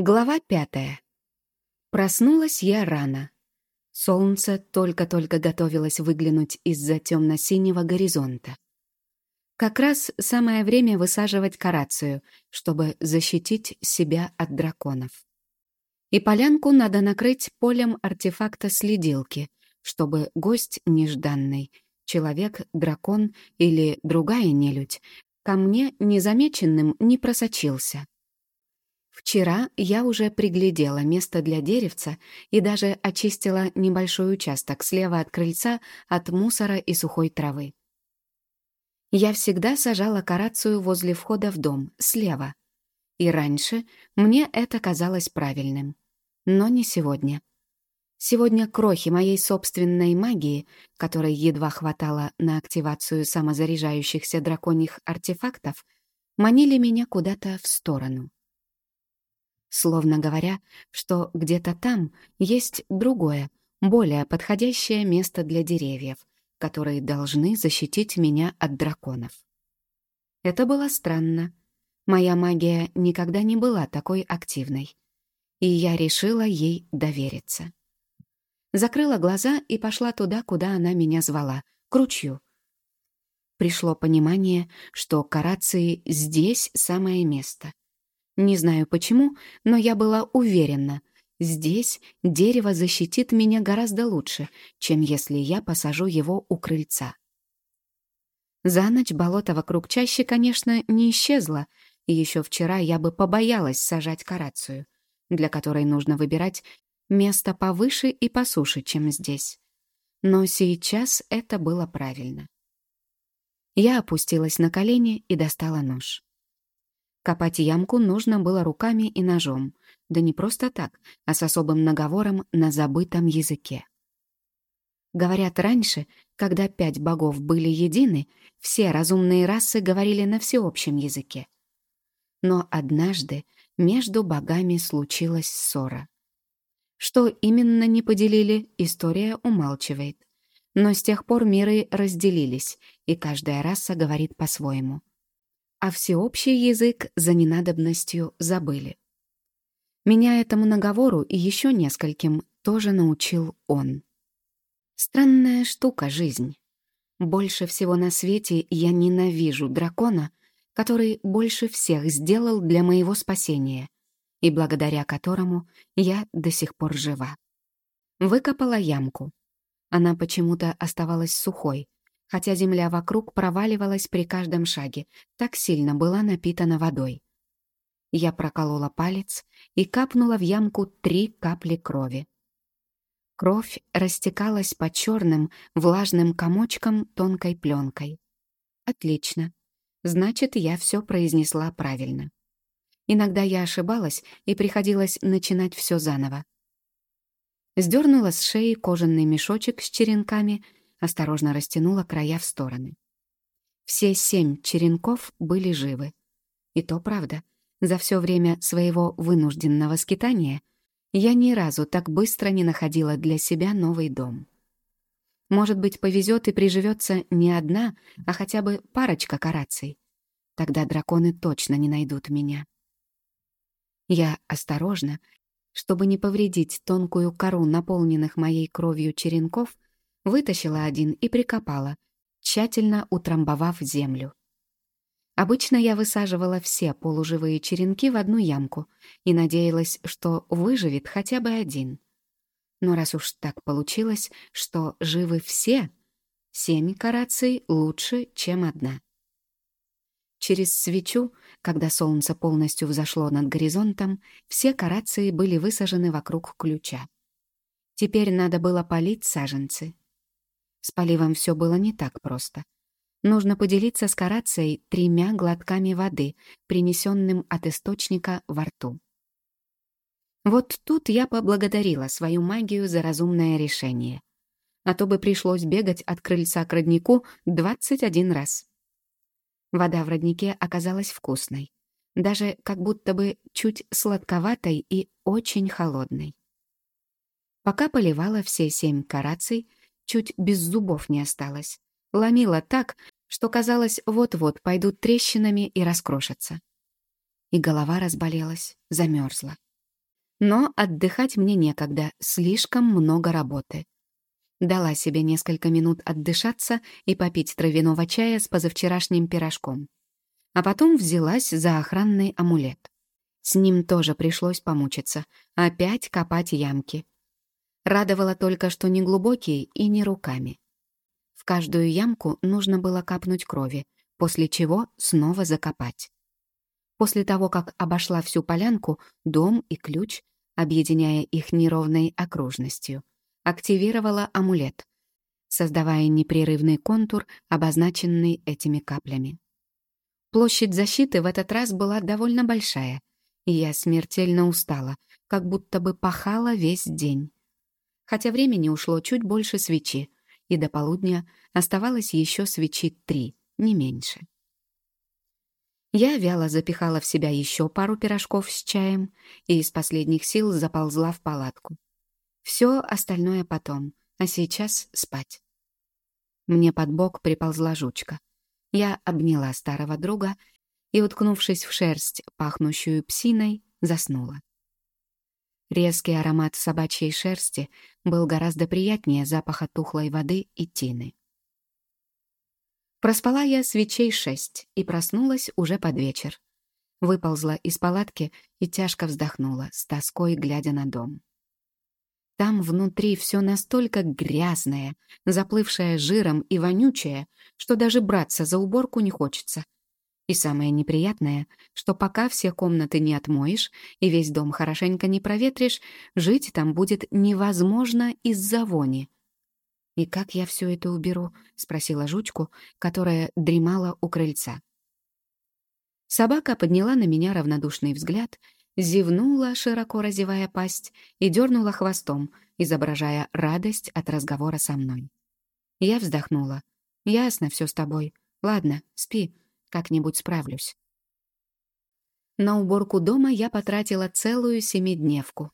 Глава пятая. Проснулась я рано. Солнце только-только готовилось выглянуть из-за темно-синего горизонта. Как раз самое время высаживать карацию, чтобы защитить себя от драконов. И полянку надо накрыть полем артефакта следилки, чтобы гость нежданный, человек, дракон или другая нелюдь, ко мне незамеченным не просочился. Вчера я уже приглядела место для деревца и даже очистила небольшой участок слева от крыльца от мусора и сухой травы. Я всегда сажала карацию возле входа в дом, слева. И раньше мне это казалось правильным. Но не сегодня. Сегодня крохи моей собственной магии, которой едва хватало на активацию самозаряжающихся драконьих артефактов, манили меня куда-то в сторону словно говоря, что где-то там есть другое, более подходящее место для деревьев, которые должны защитить меня от драконов. Это было странно. Моя магия никогда не была такой активной, и я решила ей довериться. Закрыла глаза и пошла туда, куда она меня звала, к ручью. Пришло понимание, что карации здесь самое место — не знаю почему, но я была уверена, здесь дерево защитит меня гораздо лучше, чем если я посажу его у крыльца. За ночь болото вокруг чаще, конечно, не исчезло, и еще вчера я бы побоялась сажать карацию, для которой нужно выбирать место повыше и посуше, чем здесь. Но сейчас это было правильно. Я опустилась на колени и достала нож. Копать ямку нужно было руками и ножом, да не просто так, а с особым наговором на забытом языке. Говорят, раньше, когда пять богов были едины, все разумные расы говорили на всеобщем языке. Но однажды между богами случилась ссора. Что именно не поделили, история умалчивает. Но с тех пор миры разделились, и каждая раса говорит по-своему а всеобщий язык за ненадобностью забыли. Меня этому наговору и еще нескольким тоже научил он. Странная штука жизнь. Больше всего на свете я ненавижу дракона, который больше всех сделал для моего спасения и благодаря которому я до сих пор жива. Выкопала ямку. Она почему-то оставалась сухой, хотя земля вокруг проваливалась при каждом шаге, так сильно была напитана водой. Я проколола палец и капнула в ямку три капли крови. Кровь растекалась по черным, влажным комочкам тонкой пленкой. Отлично. Значит, я все произнесла правильно. Иногда я ошибалась, и приходилось начинать все заново. Сдернула с шеи кожаный мешочек с черенками — осторожно растянула края в стороны. Все семь черенков были живы. И то правда, за все время своего вынужденного скитания я ни разу так быстро не находила для себя новый дом. Может быть, повезет и приживется не одна, а хотя бы парочка караций. Тогда драконы точно не найдут меня. Я осторожно, чтобы не повредить тонкую кору наполненных моей кровью черенков, Вытащила один и прикопала, тщательно утрамбовав землю. Обычно я высаживала все полуживые черенки в одну ямку и надеялась, что выживет хотя бы один. Но раз уж так получилось, что живы все, семь караций лучше, чем одна. Через свечу, когда солнце полностью взошло над горизонтом, все карации были высажены вокруг ключа. Теперь надо было полить саженцы. С поливом все было не так просто. Нужно поделиться с Карацией тремя глотками воды, принесенным от источника во рту. Вот тут я поблагодарила свою магию за разумное решение. А то бы пришлось бегать от крыльца к роднику 21 раз. Вода в роднике оказалась вкусной, даже как будто бы чуть сладковатой и очень холодной. Пока поливала все семь караций, чуть без зубов не осталось. Ломила так, что казалось, вот-вот пойдут трещинами и раскрошатся. И голова разболелась, замерзла. Но отдыхать мне некогда, слишком много работы. Дала себе несколько минут отдышаться и попить травяного чая с позавчерашним пирожком. А потом взялась за охранный амулет. С ним тоже пришлось помучиться. Опять копать ямки. Радовало только, что не глубокие и не руками. В каждую ямку нужно было капнуть крови, после чего снова закопать. После того, как обошла всю полянку, дом и ключ, объединяя их неровной окружностью, активировала амулет, создавая непрерывный контур, обозначенный этими каплями. Площадь защиты в этот раз была довольно большая, и я смертельно устала, как будто бы пахала весь день. Хотя времени ушло чуть больше свечи, и до полудня оставалось еще свечи три, не меньше. Я вяло запихала в себя еще пару пирожков с чаем и из последних сил заползла в палатку. Все остальное потом, а сейчас спать. Мне под бок приползла жучка. Я обняла старого друга и, уткнувшись в шерсть, пахнущую псиной, заснула. Резкий аромат собачьей шерсти был гораздо приятнее запаха тухлой воды и тины. Проспала я свечей шесть и проснулась уже под вечер. Выползла из палатки и тяжко вздохнула, с тоской глядя на дом. Там внутри все настолько грязное, заплывшее жиром и вонючее, что даже браться за уборку не хочется. И самое неприятное, что пока все комнаты не отмоешь и весь дом хорошенько не проветришь, жить там будет невозможно из-за вони — «И как я все это уберу?» — спросила жучку, которая дремала у крыльца. Собака подняла на меня равнодушный взгляд, зевнула, широко разевая пасть, и дернула хвостом, изображая радость от разговора со мной. Я вздохнула. «Ясно все с тобой. Ладно, спи, как-нибудь справлюсь». На уборку дома я потратила целую семидневку.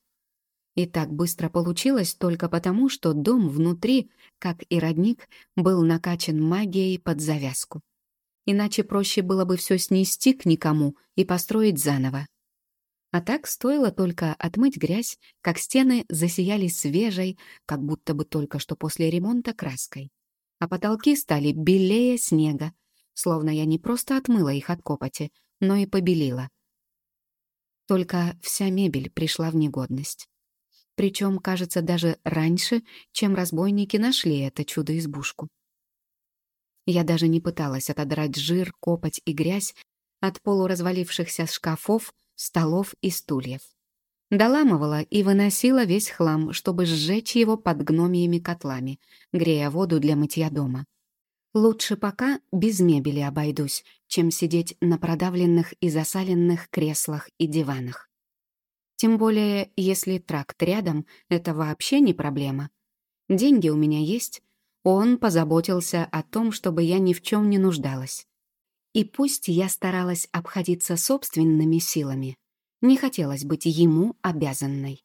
И так быстро получилось только потому, что дом внутри, как и родник, был накачан магией под завязку. Иначе проще было бы все снести к никому и построить заново. А так стоило только отмыть грязь, как стены засияли свежей, как будто бы только что после ремонта краской. А потолки стали белее снега, словно я не просто отмыла их от копоти, но и побелила. Только вся мебель пришла в негодность. Причем, кажется, даже раньше, чем разбойники нашли это чудо-избушку. Я даже не пыталась отодрать жир, копоть и грязь от полуразвалившихся шкафов, столов и стульев. Доламывала и выносила весь хлам, чтобы сжечь его под гномиями котлами, грея воду для мытья дома. Лучше пока без мебели обойдусь, чем сидеть на продавленных и засаленных креслах и диванах. Тем более, если тракт рядом, это вообще не проблема. Деньги у меня есть. Он позаботился о том, чтобы я ни в чем не нуждалась. И пусть я старалась обходиться собственными силами, не хотелось быть ему обязанной.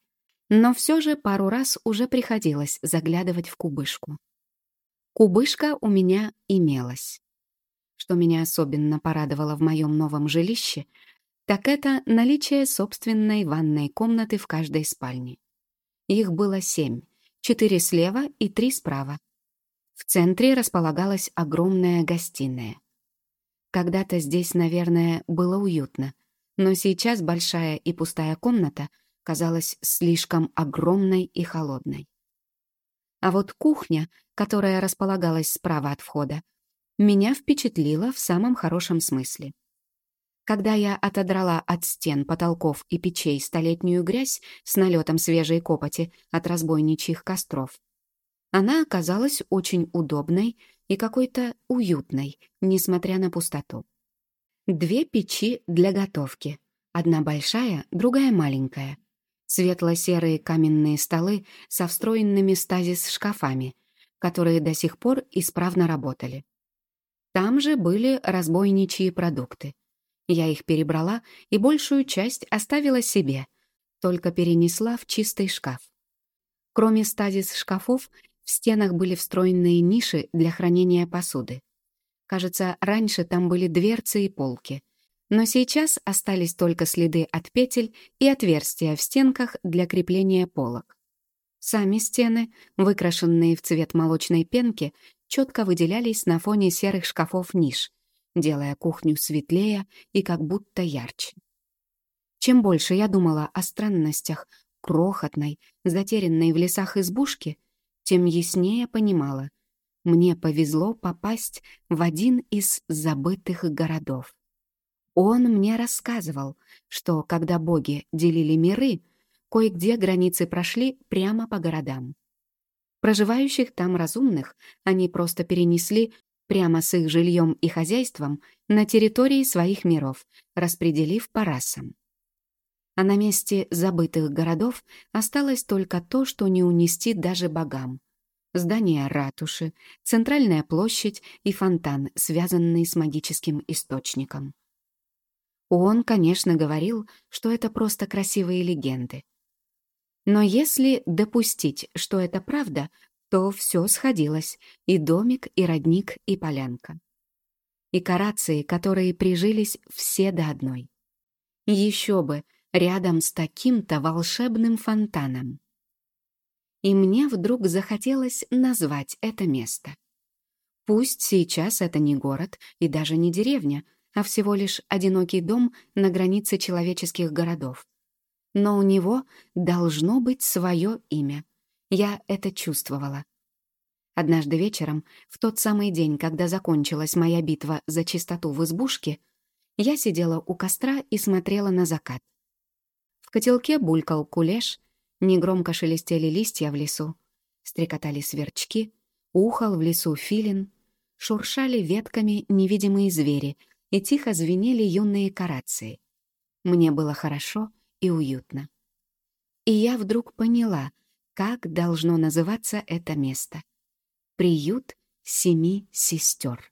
Но все же пару раз уже приходилось заглядывать в кубышку. Кубышка у меня имелась. Что меня особенно порадовало в моем новом жилище, так это наличие собственной ванной комнаты в каждой спальне. Их было семь, четыре слева и три справа. В центре располагалась огромная гостиная. Когда-то здесь, наверное, было уютно, но сейчас большая и пустая комната казалась слишком огромной и холодной. А вот кухня, которая располагалась справа от входа, меня впечатлила в самом хорошем смысле. Когда я отодрала от стен, потолков и печей столетнюю грязь с налетом свежей копоти от разбойничьих костров, она оказалась очень удобной и какой-то уютной, несмотря на пустоту. Две печи для готовки. Одна большая, другая маленькая. Светло-серые каменные столы со встроенными стазис-шкафами, которые до сих пор исправно работали. Там же были разбойничьи продукты. Я их перебрала и большую часть оставила себе, только перенесла в чистый шкаф. Кроме стазис шкафов, в стенах были встроенные ниши для хранения посуды. Кажется, раньше там были дверцы и полки. Но сейчас остались только следы от петель и отверстия в стенках для крепления полок. Сами стены, выкрашенные в цвет молочной пенки, четко выделялись на фоне серых шкафов ниш, делая кухню светлее и как будто ярче. Чем больше я думала о странностях крохотной, затерянной в лесах избушки, тем яснее понимала, мне повезло попасть в один из забытых городов. Он мне рассказывал, что когда боги делили миры, кое-где границы прошли прямо по городам. Проживающих там разумных они просто перенесли прямо с их жильем и хозяйством на территории своих миров, распределив по расам. А на месте забытых городов осталось только то, что не унести даже богам. Здание ратуши, центральная площадь и фонтан, связанный с магическим источником. Он, конечно, говорил, что это просто красивые легенды. Но если допустить, что это правда, то все сходилось — и домик, и родник, и полянка. И карации, которые прижились все до одной. Еще бы, рядом с таким-то волшебным фонтаном. И мне вдруг захотелось назвать это место. Пусть сейчас это не город и даже не деревня, а всего лишь одинокий дом на границе человеческих городов. Но у него должно быть свое имя. Я это чувствовала. Однажды вечером, в тот самый день, когда закончилась моя битва за чистоту в избушке, я сидела у костра и смотрела на закат. В котелке булькал кулеш, негромко шелестели листья в лесу, стрекотали сверчки, ухал в лесу филин, шуршали ветками невидимые звери и тихо звенели юные карации. Мне было хорошо и уютно. И я вдруг поняла, как должно называться это место. Приют семи сестер.